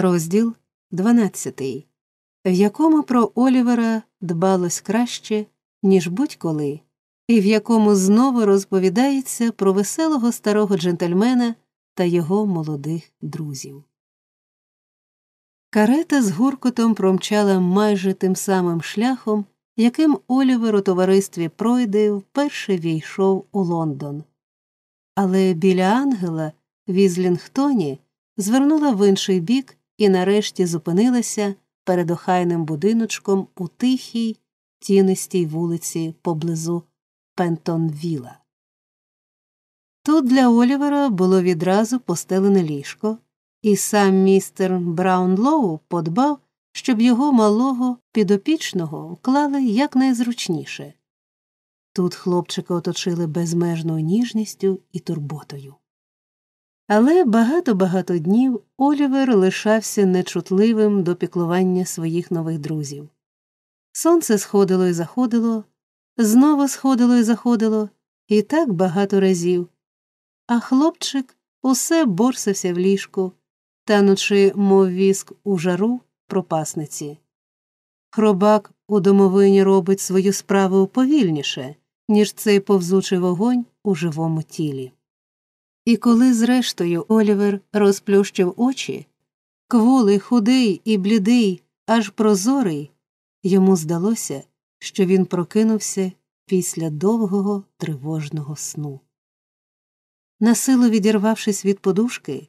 Розділ 12, в якому про Олівера дбалось краще, ніж будь-коли, і в якому знову розповідається про веселого старого джентльмена та його молодих друзів. Карета з гуркотом промчала майже тим самим шляхом, яким Олівер у товаристві Пройди вперше війшов у Лондон. Але біля ангела в Ізлінгтоні звернула в інший бік і нарешті зупинилася перед охайним будиночком у тихій, тінистій вулиці поблизу Пентонвіла. Тут для Олівера було відразу постелене ліжко, і сам містер Браунлоу подбав, щоб його малого підопічного вклали якнайзручніше. Тут хлопчика оточили безмежною ніжністю і турботою. Але багато-багато днів Олівер лишався нечутливим до піклування своїх нових друзів. Сонце сходило і заходило, знову сходило і заходило, і так багато разів, а хлопчик усе борсився в ліжку, танучи, мов віск у жару пропасниці. Хробак у домовині робить свою справу повільніше, ніж цей повзучий вогонь у живому тілі. І коли, зрештою, Олівер розплющив очі, кволий, худий і блідий, аж прозорий, йому здалося, що він прокинувся після довгого тривожного сну. Насилу відірвавшись від подушки,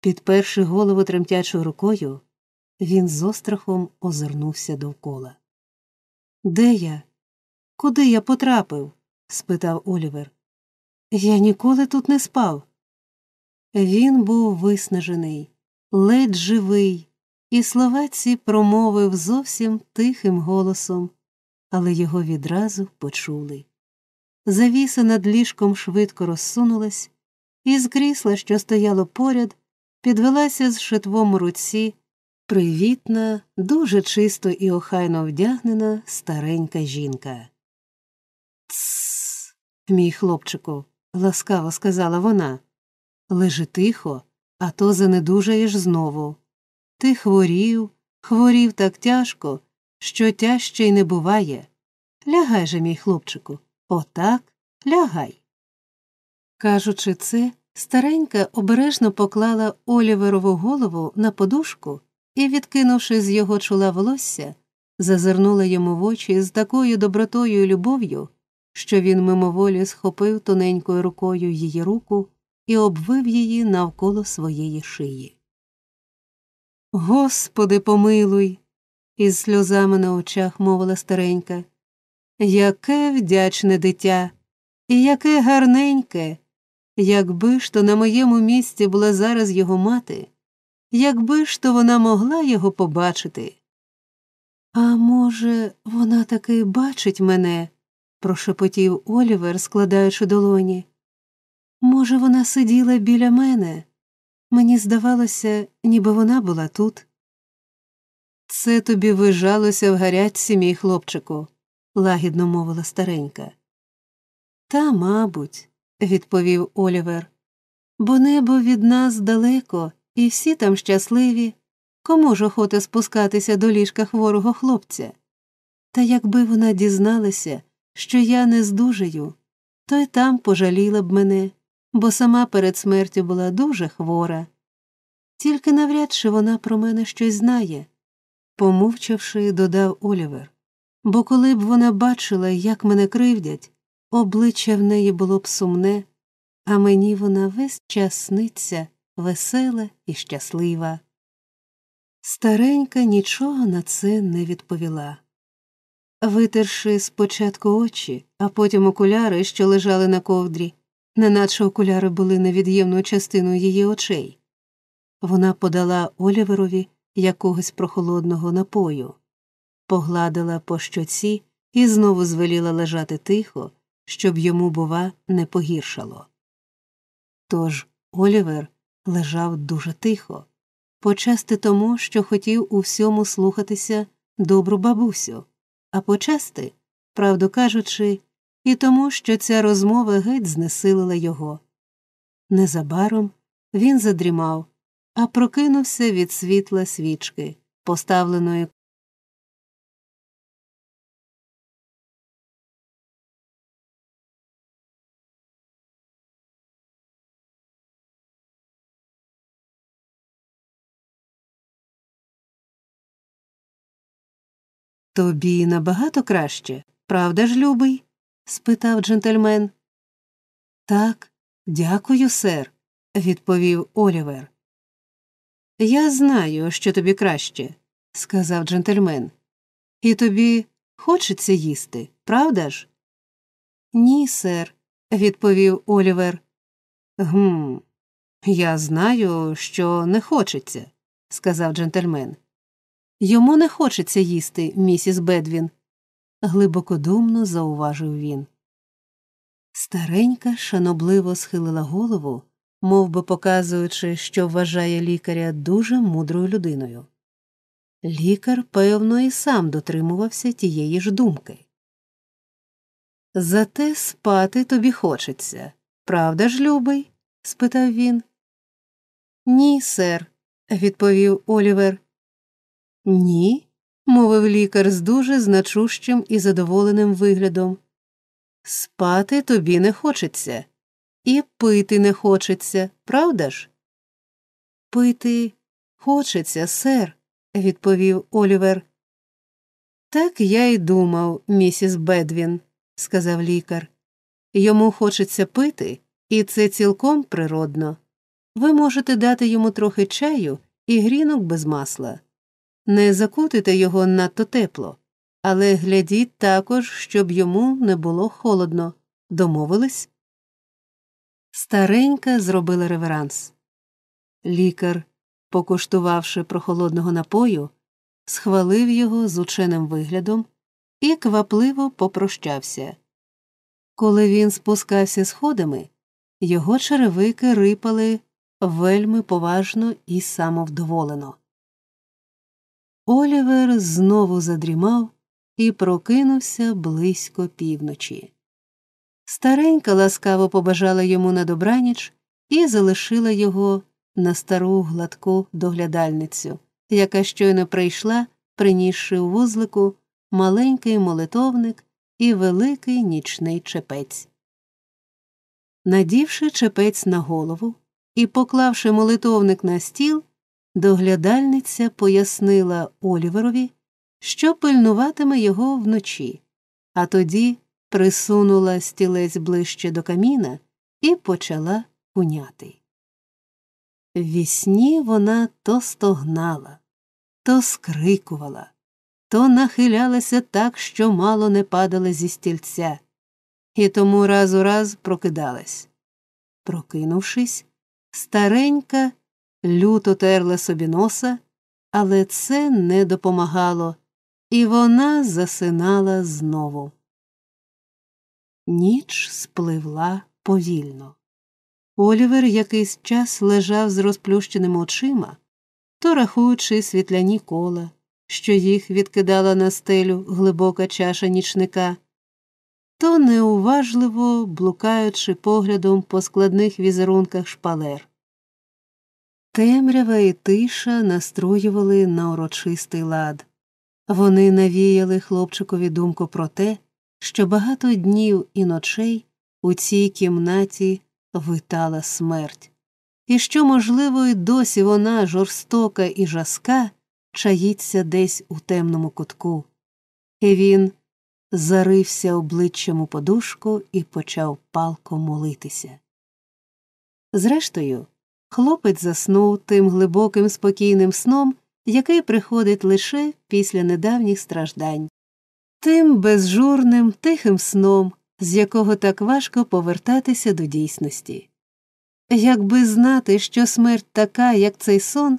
підперши голову тремтячою рукою, він з острахом озирнувся довкола. Де я? Куди я потрапив? спитав Олівер. Я ніколи тут не спав. Він був виснажений, ледь живий, і слова ці промовив зовсім тихим голосом, але його відразу почули. Завіса над ліжком швидко розсунулась, і з крісла, що стояло поряд, підвелася з шитвом у руці привітна, дуже чисто і охайно вдягнена старенька жінка. Тсс, мій хлопчику, ласкаво сказала вона. Лежи тихо, а то занедужаєш знову. Ти хворів, хворів так тяжко, що тяжче й не буває. Лягай же, мій хлопчику, отак лягай. Кажучи це, старенька обережно поклала Оліверову голову на подушку і, відкинувши з його чола волосся, зазирнула йому в очі з такою добротою і любов'ю, що він мимоволі схопив тоненькою рукою її руку і обвив її навколо своєї шиї. Господи, помилуй, із сльозами на очах мовила старенька. Яке вдячне дитя, і яке гарненьке, якби ж то на моєму місці була зараз його мати, якби ж то вона могла його побачити. А може, вона таки бачить мене, прошепотів Олівер, складаючи долоні. Може, вона сиділа біля мене. Мені здавалося, ніби вона була тут. Це тобі вижалося в гарячці, мій хлопчику, лагідно мовила старенька. Та, мабуть, відповів Олівер, бо небо від нас далеко, і всі там щасливі. Кому ж охота спускатися до ліжка хворого хлопця? Та якби вона дізналася, що я не здужаю, то й там пожаліла б мене бо сама перед смертю була дуже хвора. Тільки навряд чи вона про мене щось знає, помовчавши, додав Олівер. Бо коли б вона бачила, як мене кривдять, обличчя в неї було б сумне, а мені вона весь час сниться, весела і щаслива. Старенька нічого на це не відповіла. Витерши спочатку очі, а потім окуляри, що лежали на ковдрі, неначе окуляри були невід'ємною частиною її очей. Вона подала Оліверові якогось прохолодного напою, погладила по щоці і знову звеліла лежати тихо, щоб йому, бува, не погіршало. Тож Олівер лежав дуже тихо, почасти тому, що хотів у всьому слухатися добру бабусю, а почасти, правду кажучи, і тому, що ця розмова геть знесилила його. Незабаром він задрімав, а прокинувся від світла свічки, поставленої Тобі набагато краще, правда ж, любий? Спитав джентльмен. Так, дякую, сер, відповів Олівер. Я знаю, що тобі краще, сказав джентльмен. І тобі хочеться їсти, правда ж? Ні, сер, відповів Олівер. Гм, я знаю, що не хочеться, сказав джентльмен. Йому не хочеться їсти, місіс Бедвін, глибокодумно зауважив він. Старенька шанобливо схилила голову, мов би показуючи, що вважає лікаря дуже мудрою людиною. Лікар, певно, і сам дотримувався тієї ж думки. Зате спати тобі хочеться, правда ж, любий? спитав він. Ні, сер, відповів Олівер. Ні, мовив лікар з дуже значущим і задоволеним виглядом. Спати тобі не хочеться, і пити не хочеться, правда ж? Пити хочеться, сер, відповів Олівер. Так я й думав, місіс Бедвін, сказав лікар. Йому хочеться пити, і це цілком природно. Ви можете дати йому трохи чаю і грінок без масла. Не закутуйте його надто тепло, але глядіть також, щоб йому не було холодно. Домовились? Старенька зробила реверанс. Лікар, покуштувавши прохолодного напою, схвалив його з ученим виглядом і квапливо попрощався. Коли він спускався сходами, його черевики рипали вельми поважно і самовдоволено. Олівер знову задрімав і прокинувся близько півночі. Старенька ласкаво побажала йому на добраніч і залишила його на стару гладку доглядальницю, яка щойно прийшла, принісши у вузлику маленький молитовник і великий нічний чепець. Надівши чепець на голову і поклавши молитовник на стіл, доглядальниця пояснила Оліверові, що пильнуватиме його вночі, а тоді присунула стілець ближче до каміна і почала куняти. Ввісні вона то стогнала, то скрикувала, то нахилялася так, що мало не падала зі стільця, і тому раз у раз прокидалась. Прокинувшись, старенька люто терла собі носа, але це не допомагало, і вона засинала знову. Ніч спливла повільно. Олівер якийсь час лежав з розплющеними очима, то рахуючи світляні кола, що їх відкидала на стелю глибока чаша нічника, то неуважливо блукаючи поглядом по складних візерунках шпалер. Темрява і тиша настроювали на урочистий лад. Вони навіяли хлопчикові думку про те, що багато днів і ночей у цій кімнаті витала смерть, і що, можливо, й досі вона жорстока і жаска чаїться десь у темному кутку. І він зарився обличчям у подушку і почав палко молитися. Зрештою, хлопець заснув тим глибоким спокійним сном, який приходить лише після недавніх страждань тим безжурним, тихим сном, з якого так важко повертатися до дійсності. Якби знати, що смерть така, як цей сон,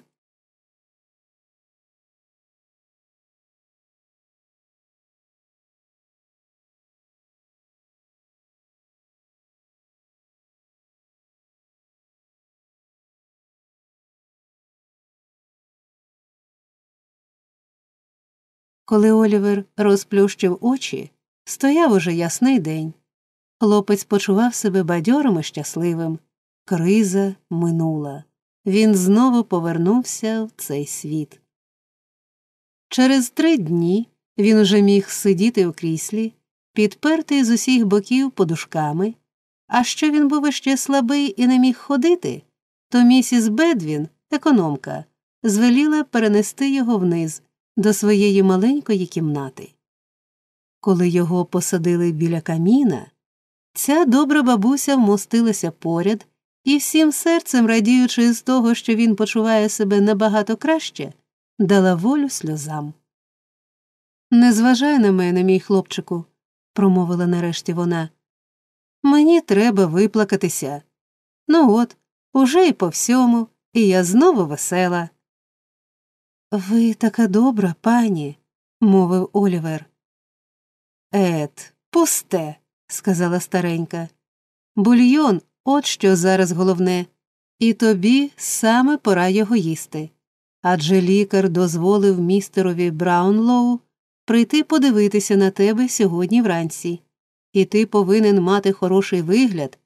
Коли Олівер розплющив очі, стояв уже ясний день. Хлопець почував себе бадьорим і щасливим. Криза минула. він знову повернувся в цей світ. Через три дні він уже міг сидіти у кріслі, підпертий з усіх боків подушками, а що він був іще слабий і не міг ходити, то місіс Бедвін, економка, звеліла перенести його вниз до своєї маленької кімнати. Коли його посадили біля каміна, ця добра бабуся вмостилася поряд і всім серцем, радіючи з того, що він почуває себе набагато краще, дала волю сльозам. Не зважай на мене, мій хлопчику, промовила нарешті вона. Мені треба виплакатися. Ну от, уже й по всьому, і я знову весела. Ви така добра, пані, мовив Олівер. Ет, пусте, сказала старенька. Бульйон от що зараз головне, і тобі саме пора його їсти. Адже лікар дозволив містерові Браунлоу прийти подивитися на тебе сьогодні вранці, і ти повинен мати хороший вигляд,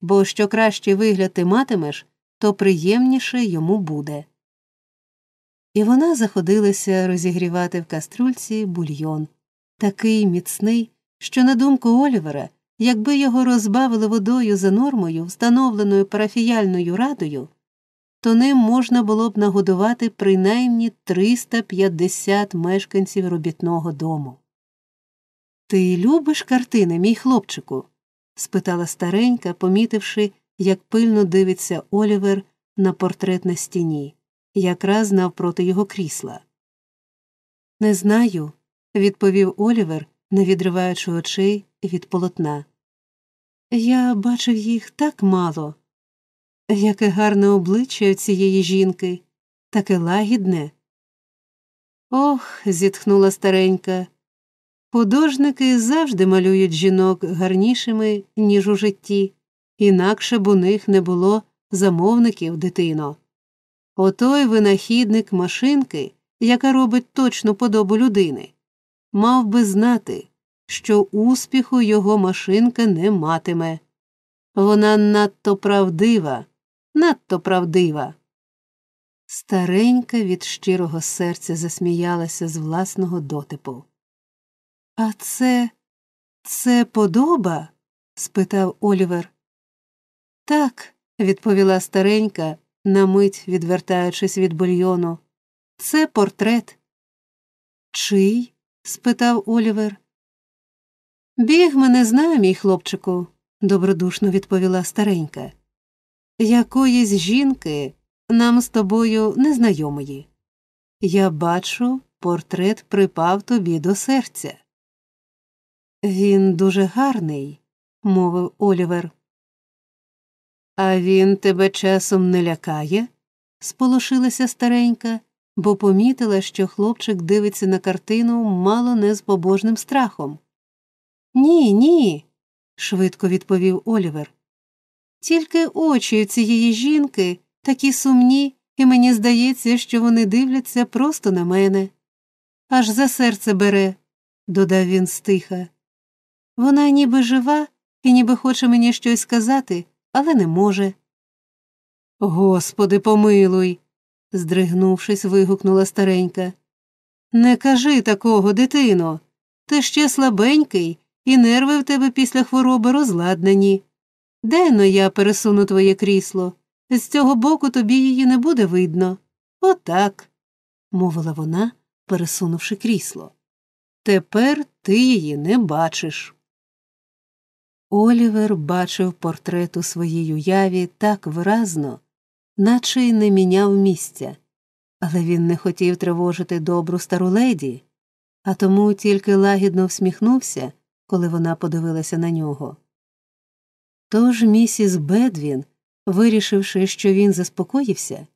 бо що кращий вигляд ти матимеш, то приємніше йому буде. І вона заходилася розігрівати в каструльці бульйон, такий міцний, що, на думку Олівера, якби його розбавили водою за нормою, встановленою парафіяльною радою, то ним можна було б нагодувати принаймні 350 мешканців робітного дому. Ти любиш картини, мій хлопчику? спитала старенька, помітивши, як пильно дивиться Олівер на портрет на стіні, якраз навпроти його крісла. Не знаю, відповів Олівер, не відриваючи очей від полотна. Я бачив їх так мало. Яке гарне обличчя цієї жінки, таке лагідне. Ох, зітхнула старенька. Художники завжди малюють жінок гарнішими, ніж у житті, інакше б у них не було замовників, дитино. Отой винахідник машинки, яка робить точну подобу людини, мав би знати, що успіху його машинка не матиме. Вона надто правдива, надто правдива. Старенька від щирого серця засміялася з власного дотипу. А це це подоба? спитав Олівер. Так, відповіла старенька, на мить відвертаючись від бульйону. Це портрет. Чий? спитав Олівер. Біг мене знає, мій хлопчику, добродушно відповіла старенька. Якоїсь жінки нам з тобою незнайомої. Я бачу, портрет припав тобі до серця. Він дуже гарний, мовив Олівер. А він тебе часом не лякає? сполошилася старенька, бо помітила, що хлопчик дивиться на картину мало не з побожним страхом. Ні, ні, швидко відповів Олівер. Тільки очі цієї жінки такі сумні, і мені здається, що вони дивляться просто на мене. Аж за серце бере, додав він стиха. Вона ніби жива і ніби хоче мені щось сказати, але не може. Господи, помилуй. здригнувшись, вигукнула старенька. Не кажи такого, дитино. Ти ще слабенький і нерви в тебе після хвороби розладнані. Денно я пересуну твоє крісло, з цього боку тобі її не буде видно. Отак, мовила вона, пересунувши крісло. Тепер ти її не бачиш. Олівер бачив портрет у своїй уяві так виразно, наче й не міняв місця, але він не хотів тривожити добру стару леді, а тому тільки лагідно всміхнувся коли вона подивилася на нього. Тож місіс Бедвін, вирішивши, що він заспокоївся,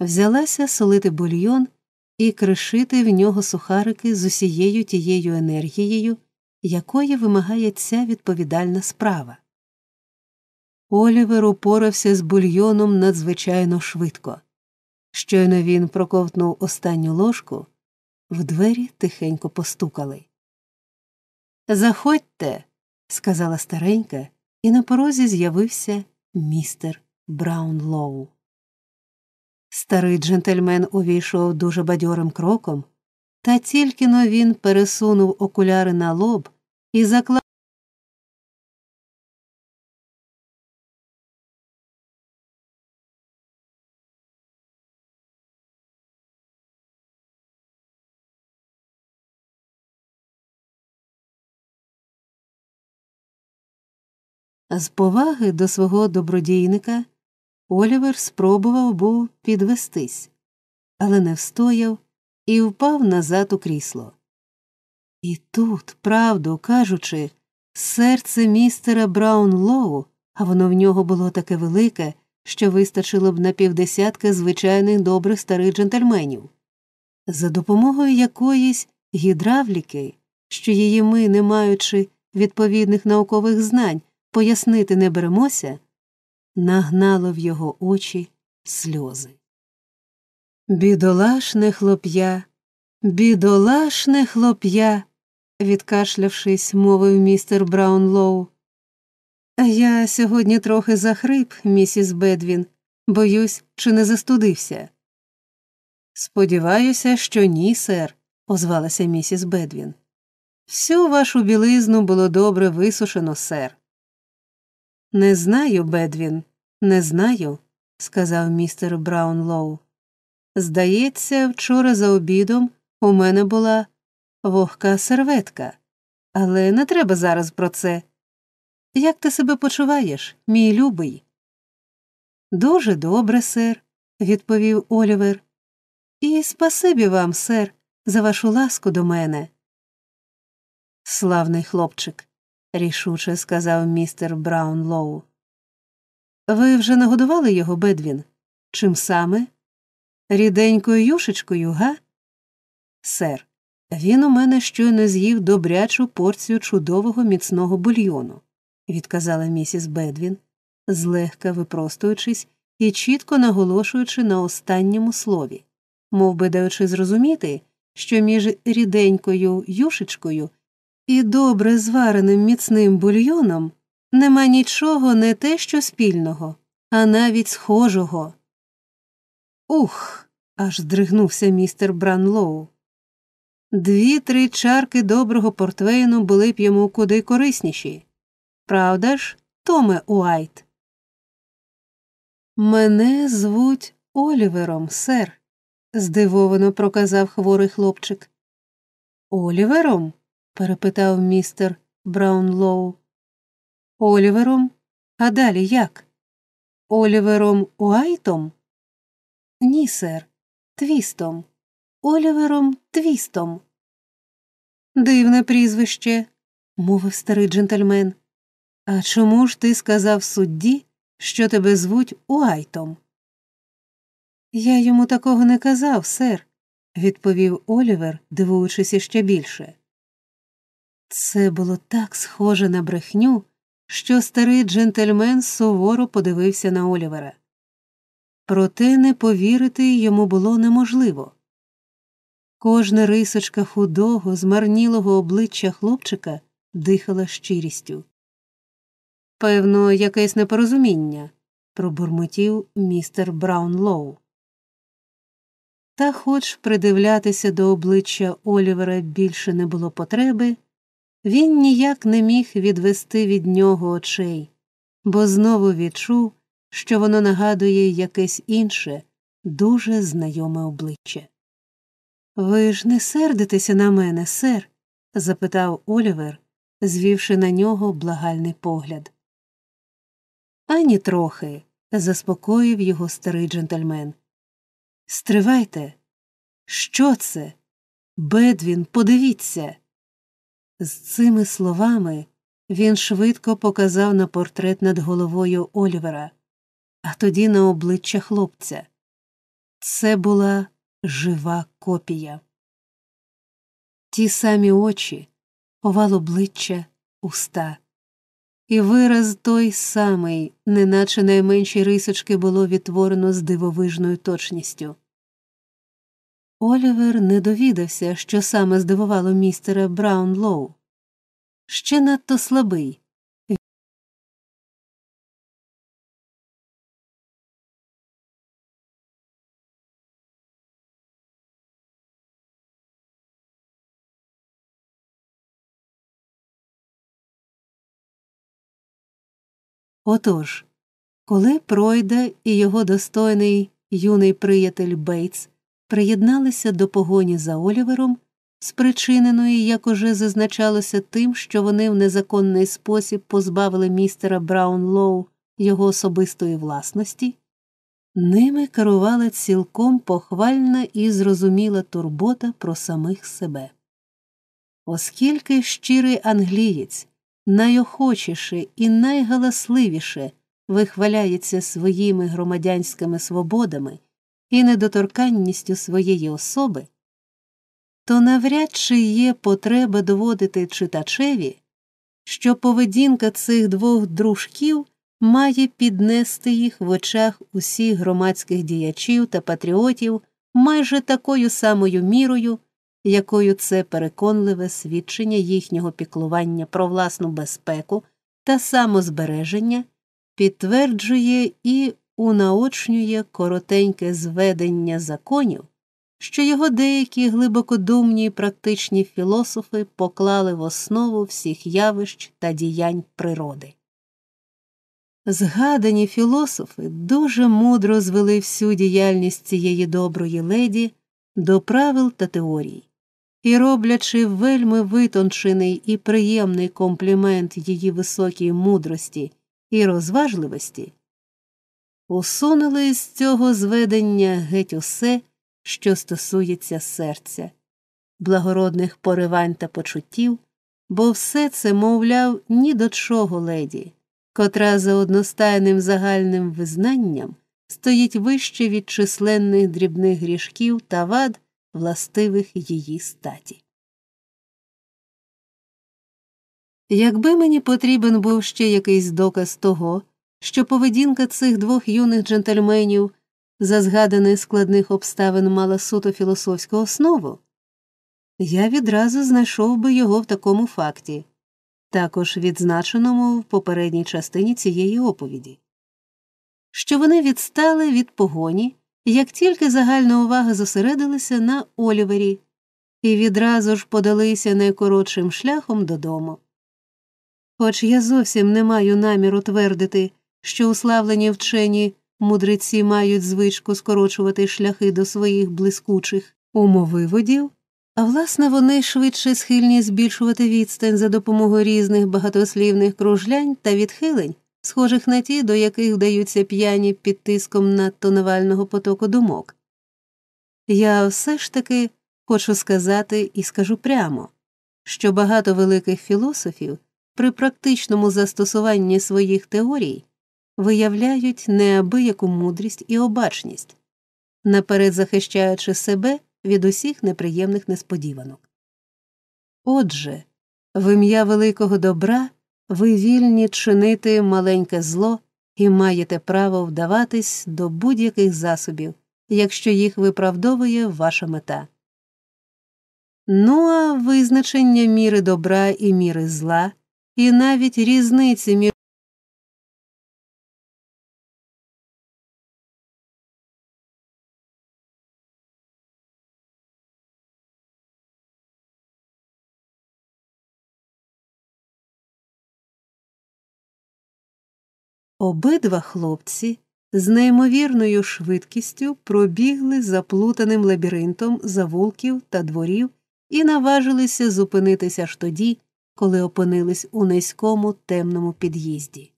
взялася солити бульйон і кришити в нього сухарики з усією тією енергією, якої вимагає ця відповідальна справа. Олівер упорався з бульйоном надзвичайно швидко. Щойно він проковтнув останню ложку, в двері тихенько постукали. Заходьте, сказала старенька, і на порозі з'явився містер Браунлоу. Старий джентльмен увійшов дуже бадьорим кроком, та тільки но він пересунув окуляри на лоб і заклав. З поваги до свого добродійника Олівер спробував був підвестись, але не встояв і впав назад у крісло. І тут, правду кажучи, серце містера Браунлоу, а воно в нього було таке велике, що вистачило б на півдесятка звичайних добрих старих джентльменів, за допомогою якоїсь гідравліки, що її ми, не маючи відповідних наукових знань, пояснити не беремося, нагнало в його очі сльози. Бідолашне хлоп'я, бідолашне хлоп'я, відкашлявшись, мовив містер Браунлоу. Я сьогодні трохи захрип, місіс Бедвін, боюсь, чи не застудився. Сподіваюся, що ні, сер, озвалася місіс Бедвін. Всю вашу білизну було добре висушено, сер. Не знаю, Бедвін, не знаю, сказав містер Браунлоу. Здається, вчора за обідом у мене була вогка серветка, але не треба зараз про це. Як ти себе почуваєш, мій любий? Дуже добре, сер, відповів Олівер. І спасибі вам, сер, за вашу ласку до мене. Славний хлопчик, рішуче сказав містер Браунлоу. Ви вже нагодували його, Бедвін? Чим саме? Ріденькою юшечкою, га? Сер, він у мене щойно з'їв добрячу порцію чудового міцного бульйону, відказала місіс Бедвін, злегка випростуючись і чітко наголошуючи на останньому слові, мов би даючи зрозуміти, що між ріденькою юшечкою і добре звареним міцним бульйоном нема нічого не те що спільного, а навіть схожого. Ух. аж здригнувся містер Бранлоу. Дві-три чарки доброго портвейну були б йому куди корисніші. Правда ж, Томе Уайт? Мене звуть Олівером, сер, здивовано проказав хворий хлопчик. Олівером? перепитав містер Браунлоу. Олівером? А далі як? Олівером Уайтом? Ні, сер, твістом. Олівером Твістом. Дивне прізвище, мовив старий джентльмен. А чому ж ти сказав судді, що тебе звуть Уайтом? Я йому такого не казав, сер, відповів Олівер, дивуючись іще більше. Це було так схоже на брехню, що старий джентльмен суворо подивився на Олівера. Проте не повірити йому було неможливо. Кожна рисочка худого, змарнілого обличчя хлопчика дихала щирістю. Певно, якесь непорозуміння, пробурмотів містер Браунлоу. Та, хоч придивлятися до обличчя Олівера більше не було потреби, він ніяк не міг відвести від нього очей, бо знову відчув, що воно нагадує якесь інше, дуже знайоме обличчя. Ви ж не сердитеся на мене, сер? запитав Олівер, звівши на нього благальний погляд. Ані трохи, заспокоїв його старий джентльмен. Стривайте. Що це? Бедвін, подивіться. З цими словами він швидко показав на портрет над головою Олівера, а тоді на обличчя хлопця. Це була жива копія. Ті самі очі, овал обличчя, уста. І вираз той самий, неначе найменші рисочки було відтворено з дивовижною точністю. Олівер не довідався, що саме здивувало містера Браунлоу. Ще надто слабий, Отож, коли Пройда і його достойний юний приятель Бейтс приєдналися до погоні за Олівером, спричиненої, як уже зазначалося, тим, що вони в незаконний спосіб позбавили містера Браунлоу його особистої власності, ними керувала цілком похвальна і зрозуміла турбота про самих себе. Оскільки щирий англієць найохочіше і найгаласливіше вихваляється своїми громадянськими свободами і недоторканністю своєї особи, то навряд чи є потреба доводити читачеві, що поведінка цих двох дружків має піднести їх в очах усіх громадських діячів та патріотів майже такою самою мірою, якою це переконливе свідчення їхнього піклування про власну безпеку та самозбереження підтверджує і унаочнює коротеньке зведення законів, що його деякі глибокодумні і практичні філософи поклали в основу всіх явищ та діянь природи. Згадані філософи дуже мудро звели всю діяльність цієї доброї леді до правил та теорій, і, роблячи вельми витончений і приємний комплімент її високій мудрості і розважливості, усунули з цього зведення геть усе, що стосується серця, благородних поривань та почуттів, бо все це, мовляв, ні до чого леді, котра за одностайним загальним визнанням стоїть вище від численних дрібних грішків та вад, властивих її статі. Якби мені потрібен був ще якийсь доказ того, що поведінка цих двох юних джентльменів за згаданих складних обставин мала суто філософську основу, я відразу знайшов би його в такому факті, також відзначеному в попередній частині цієї оповіді, що вони відстали від погоні, як тільки загальна увага зосередилася на Олівері, і відразу ж подалися найкоротшим шляхом додому. Хоч я зовсім не маю наміру твердити, що уславлені вчені мудреці мають звичку скорочувати шляхи до своїх блискучих умовиводів, а власне вони швидше схильні збільшувати відстань за допомогою різних багатослівних кружлянь та відхилень, схожих на ті, до яких вдаються п'яні під тиском надто навального потоку думок. Я все ж таки хочу сказати і скажу прямо, що багато великих філософів при практичному застосуванні своїх теорій виявляють неабияку мудрість і обачність, наперед захищаючи себе від усіх неприємних несподіванок. Отже, в ім'я великого добра ви вільні чинити маленьке зло і маєте право вдаватись до будь-яких засобів, якщо їх виправдовує ваша мета. Ну а визначення міри добра і міри зла, і навіть різниці між Обидва хлопці з неймовірною швидкістю пробігли заплутаним лабіринтом завулків та дворів і наважилися зупинитися аж тоді, коли опинились у низькому темному під'їзді.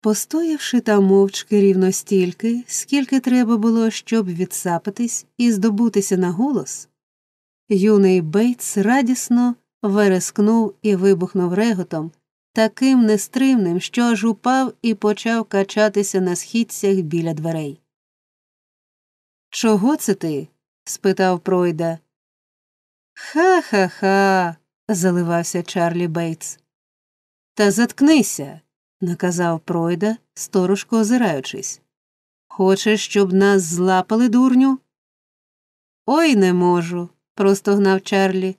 Постоявши там мовчки рівно стільки, скільки треба було, щоб відсапатись і здобутися на голос, юний Бейтс радісно верескнув і вибухнув реготом, таким нестримним, що аж упав і почав качатися на східцях біля дверей. Чого це ти? спитав Пройда. Ха ха ха. заливався Чарлі Бейтс. Та заткнися, наказав Пройда, сторожко озираючись. Хочеш, щоб нас злапали, дурню? Ой не можу, простогнав Чарлі.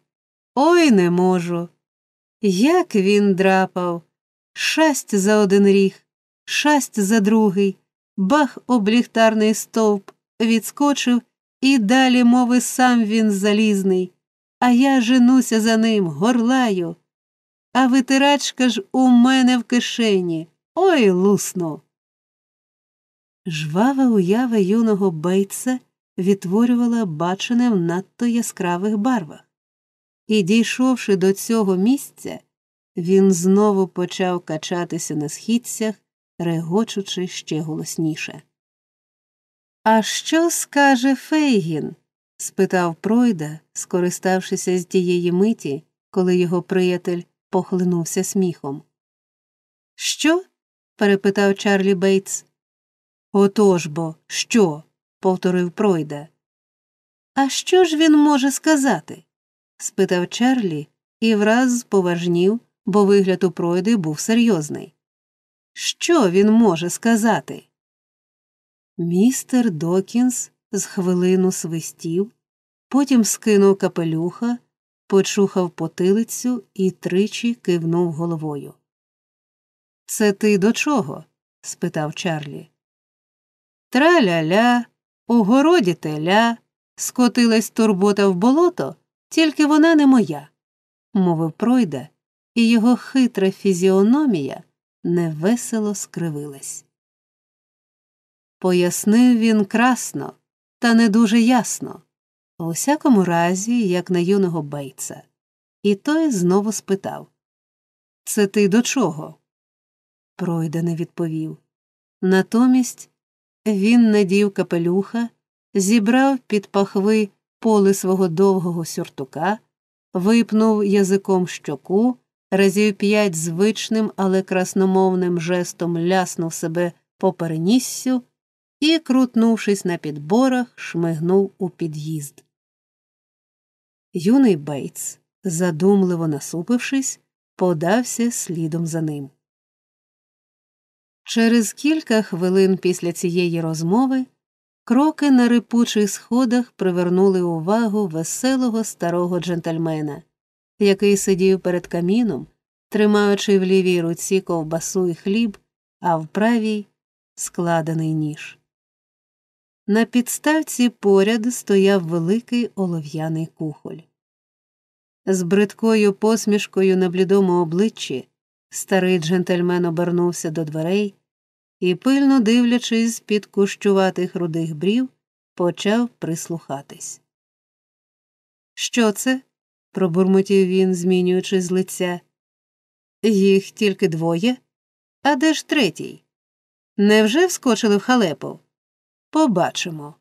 Ой не можу. Як він драпав, шасть за один ріг, шасть за другий, бах об ліхтарний стовп, відскочив, і далі, мови, сам він залізний, а я женуся за ним, горлаю. А витирачка ж у мене в кишені. Ой лусну. Жвава уява юного Бейтса відтворювала бачене в надто яскравих барвах. І, дійшовши до цього місця, він знову почав качатися на східцях, регочучи ще голосніше. А що скаже Фейгін? спитав Пройда, скориставшися з тієї миті, коли його приятель похлинувся сміхом. Що? перепитав Чарлі Бейтс. Отож бо, що? повторив Пройда. А що ж він може сказати? Спитав Чарлі і враз поважнів, бо вигляд у Пройди був серйозний. Що він може сказати? Містер Докінс з хвилину свистів, потім скинув капелюха, почухав потилицю і тричі кивнув головою. Це ти до чого? спитав Чарлі. Траля-ля, у городі теля, скотилась турбота в болото, тільки вона не моя, мовив Пройда, і його хитра фізіономія невесело скривилась. Пояснив він красно, та не дуже ясно, у всякому разі, як на юного бейтса. І той знову спитав Це ти до чого? Пройда не відповів. Натомість він надів капелюха, зібрав під пахви поли свого довгого сюртука, випнув язиком щоку, разів п'ять звичним, але красномовним жестом ляснув себе по переніссю і, крутнувшись на підборах, шмигнув у під'їзд. Юний Бейтс, задумливо насупившись, подався слідом за ним. Через кілька хвилин після цієї розмови кроки на рипучих сходах привернули увагу веселого старого джентльмена, який сидів перед каміном, тримаючи в лівій руці ковбасу і хліб, а в правій складений ніж. На підставці поряд стояв великий олов'яний кухоль. З бридкою посмішкою на блідому обличчі старий джентльмен обернувся до дверей і, пильно дивлячись під кущуватих рудих брів, почав прислухатись. Що це? пробурмотів він, змінюючи з лиця. Їх тільки двоє? А де ж третій? Невже вскочили в халепу? Побачимо.